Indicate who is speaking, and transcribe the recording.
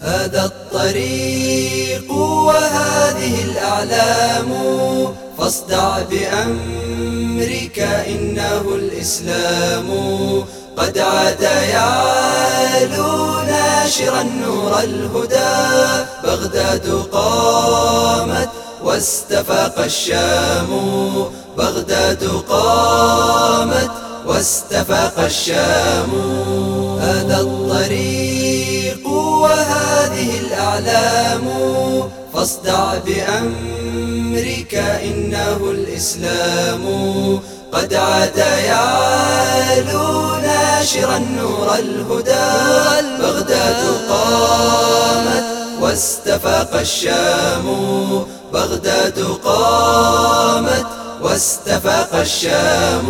Speaker 1: هذا الطريق وهذه الأعلام. فاصدع بأمرك إنه الإسلام. قد عاد يعلو ناشرا نور الهدى. بغداد قامت واستفاق الشام. بغداد قامت واستفاق الشام. هذا الطريق الأعلام فاصدع بأمرك إنه الإسلام. قد عاد يعلو ناشرا نور الهدى بغداد قامت واستفاق الشام. بغداد قامت واستفاق الشام.